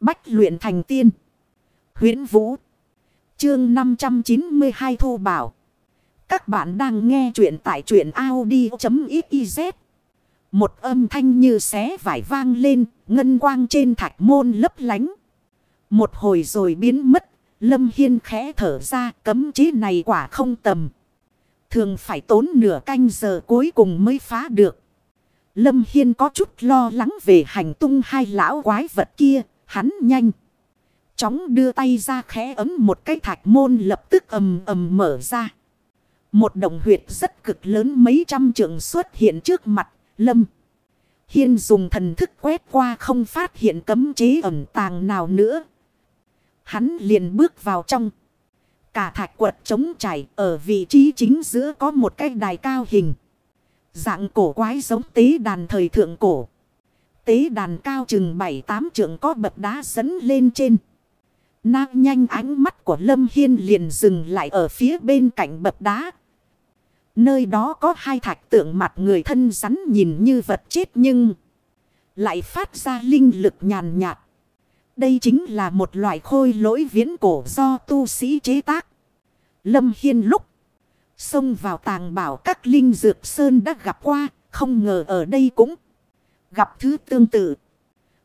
Bách luyện thành tiên. huyễn Vũ. Chương 592 Thu Bảo. Các bạn đang nghe truyện tại truyện Audi.xyz. Một âm thanh như xé vải vang lên, ngân quang trên thạch môn lấp lánh. Một hồi rồi biến mất, Lâm Hiên khẽ thở ra cấm chế này quả không tầm. Thường phải tốn nửa canh giờ cuối cùng mới phá được. Lâm Hiên có chút lo lắng về hành tung hai lão quái vật kia, hắn nhanh. Chóng đưa tay ra khẽ ấm một cái thạch môn lập tức ầm ầm mở ra. Một đồng huyệt rất cực lớn mấy trăm trường xuất hiện trước mặt, Lâm. Hiên dùng thần thức quét qua không phát hiện cấm chế ẩn tàng nào nữa. Hắn liền bước vào trong. Cả thạch quật trống trải ở vị trí chính giữa có một cái đài cao hình. Dạng cổ quái giống tế đàn thời thượng cổ. Tế đàn cao chừng 7-8 trượng có bậc đá dẫn lên trên. Na nhanh ánh mắt của Lâm Hiên liền dừng lại ở phía bên cạnh bậc đá. Nơi đó có hai thạch tượng mặt người thân rắn nhìn như vật chết nhưng lại phát ra linh lực nhàn nhạt. Đây chính là một loại khôi lỗi viễn cổ do tu sĩ chế tác. Lâm Hiên lúc xông vào tàng bảo các linh dược sơn đã gặp qua, không ngờ ở đây cũng gặp thứ tương tự.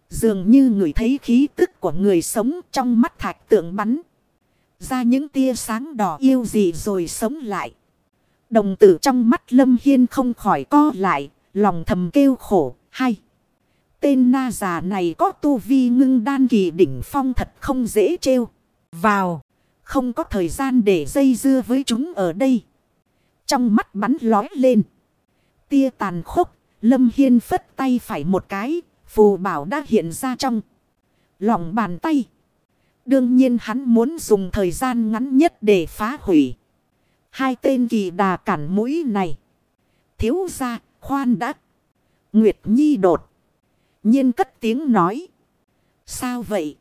Dường như người thấy khí tức của người sống trong mắt thạch tượng bắn. Ra những tia sáng đỏ yêu gì rồi sống lại. Đồng tử trong mắt Lâm Hiên không khỏi co lại, lòng thầm kêu khổ, hay. Tên na già này có tu vi ngưng đan kỳ đỉnh phong thật không dễ trêu. Vào, không có thời gian để dây dưa với chúng ở đây. Trong mắt bắn lói lên. Tia tàn khốc, Lâm Hiên phất tay phải một cái, phù bảo đã hiện ra trong lòng bàn tay. Đương nhiên hắn muốn dùng thời gian ngắn nhất để phá hủy. Hai tên kỳ đà cản mũi này. Thiếu ra, khoan đã. Nguyệt Nhi đột. nhiên cất tiếng nói. Sao vậy?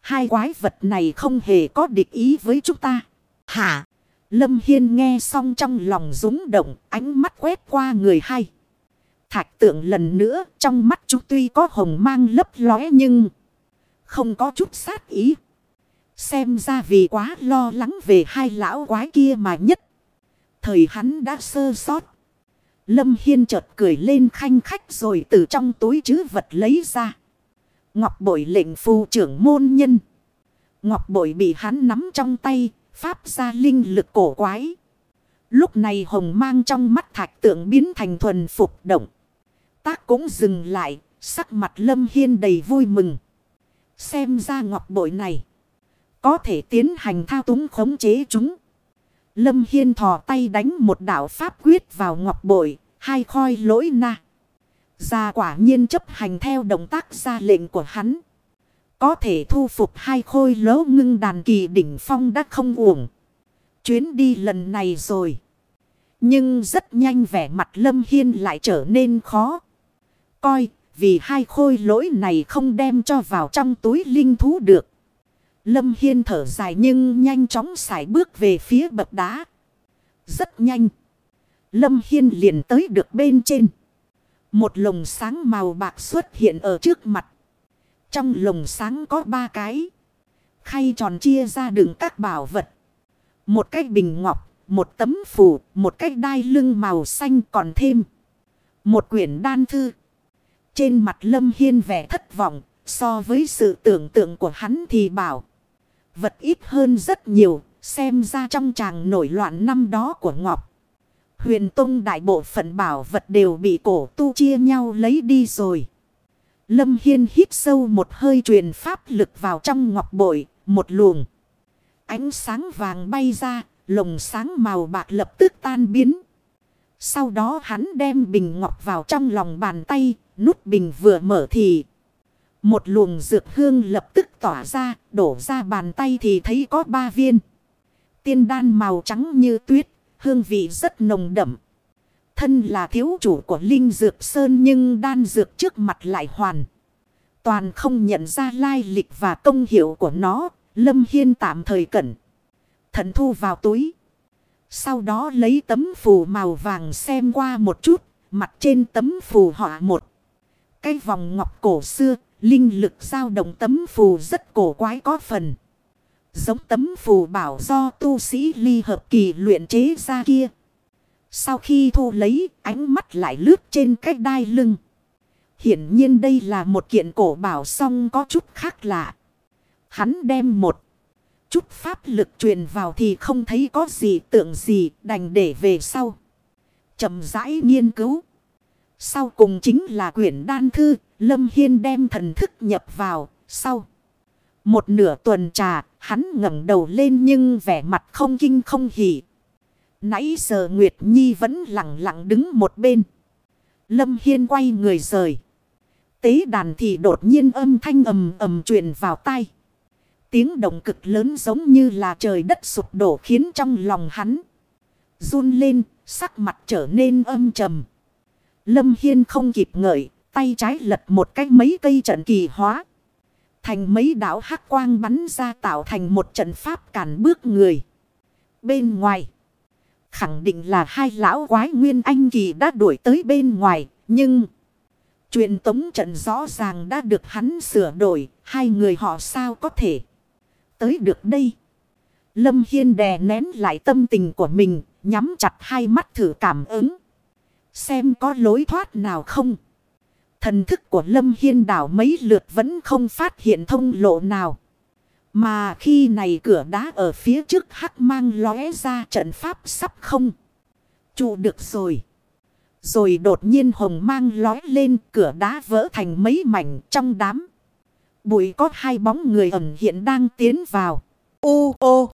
Hai quái vật này không hề có địch ý với chúng ta. Hả? Lâm Hiên nghe xong trong lòng rúng động, ánh mắt quét qua người hai. Thạch tượng lần nữa, trong mắt chúng tuy có hồng mang lấp lóe nhưng không có chút sát ý. Xem ra vì quá lo lắng về hai lão quái kia mà nhất. Thời hắn đã sơ sót. Lâm Hiên chợt cười lên khanh khách rồi từ trong túi chứ vật lấy ra. Ngọc bội lệnh phù trưởng môn nhân. Ngọc bội bị hắn nắm trong tay, pháp ra linh lực cổ quái. Lúc này hồng mang trong mắt thạch tượng biến thành thuần phục động. Tác cũng dừng lại, sắc mặt lâm hiên đầy vui mừng. Xem ra ngọc bội này. Có thể tiến hành thao túng khống chế chúng. Lâm Hiên thò tay đánh một đạo pháp quyết vào ngọc bội, hai khoi lỗi na. Ra quả nhiên chấp hành theo động tác ra lệnh của hắn. Có thể thu phục hai khôi lỗ ngưng đàn kỳ đỉnh phong đã không uổng. Chuyến đi lần này rồi. Nhưng rất nhanh vẻ mặt Lâm Hiên lại trở nên khó. Coi, vì hai khôi lỗi này không đem cho vào trong túi linh thú được. Lâm Hiên thở dài nhưng nhanh chóng xài bước về phía bậc đá. Rất nhanh. Lâm Hiên liền tới được bên trên. Một lồng sáng màu bạc xuất hiện ở trước mặt. Trong lồng sáng có ba cái. Khay tròn chia ra đựng các bảo vật. Một cái bình ngọc, một tấm phủ, một cái đai lưng màu xanh còn thêm. Một quyển đan thư. Trên mặt Lâm Hiên vẻ thất vọng, so với sự tưởng tượng của hắn thì bảo. Vật ít hơn rất nhiều, xem ra trong tràng nổi loạn năm đó của Ngọc. Huyền Tông đại bộ phận bảo vật đều bị cổ tu chia nhau lấy đi rồi. Lâm Hiên hít sâu một hơi truyền pháp lực vào trong ngọc bội, một luồng. Ánh sáng vàng bay ra, lồng sáng màu bạc lập tức tan biến. Sau đó hắn đem bình ngọc vào trong lòng bàn tay, nút bình vừa mở thì... Một luồng dược hương lập tức tỏa ra, đổ ra bàn tay thì thấy có ba viên. Tiên đan màu trắng như tuyết, hương vị rất nồng đậm. Thân là thiếu chủ của Linh Dược Sơn nhưng đan dược trước mặt lại hoàn. Toàn không nhận ra lai lịch và công hiệu của nó, Lâm Hiên tạm thời cẩn. Thận thu vào túi. Sau đó lấy tấm phù màu vàng xem qua một chút, mặt trên tấm phù họa một. Cái vòng ngọc cổ xưa, Linh lực dao động tấm phù rất cổ quái có phần. Giống tấm phù bảo do tu sĩ ly hợp kỳ luyện chế ra kia. Sau khi thu lấy, ánh mắt lại lướt trên cái đai lưng. Hiển nhiên đây là một kiện cổ bảo song có chút khác lạ. Hắn đem một chút pháp lực truyền vào thì không thấy có gì tượng gì đành để về sau. chậm rãi nghiên cứu. Sau cùng chính là quyển đan thư, Lâm Hiên đem thần thức nhập vào, sau. Một nửa tuần trà, hắn ngẩng đầu lên nhưng vẻ mặt không kinh không hỉ. Nãy giờ Nguyệt Nhi vẫn lặng lặng đứng một bên. Lâm Hiên quay người rời. Tế đàn thì đột nhiên âm thanh ầm ầm truyền vào tai. Tiếng động cực lớn giống như là trời đất sụp đổ khiến trong lòng hắn. Run lên, sắc mặt trở nên âm trầm. Lâm Hiên không kịp ngợi, tay trái lật một cách mấy cây trận kỳ hóa. Thành mấy đảo hắc quang bắn ra tạo thành một trận pháp cản bước người. Bên ngoài, khẳng định là hai lão quái nguyên anh kỳ đã đuổi tới bên ngoài, nhưng... Truyền tống trận rõ ràng đã được hắn sửa đổi, hai người họ sao có thể tới được đây. Lâm Hiên đè nén lại tâm tình của mình, nhắm chặt hai mắt thử cảm ứng. Xem có lối thoát nào không. Thần thức của Lâm Hiên đảo mấy lượt vẫn không phát hiện thông lộ nào. Mà khi này cửa đá ở phía trước hắc mang lóe ra trận pháp sắp không. Trụ được rồi. Rồi đột nhiên hồng mang lói lên, cửa đá vỡ thành mấy mảnh trong đám. Bụi có hai bóng người ẩn hiện đang tiến vào. Ô ô!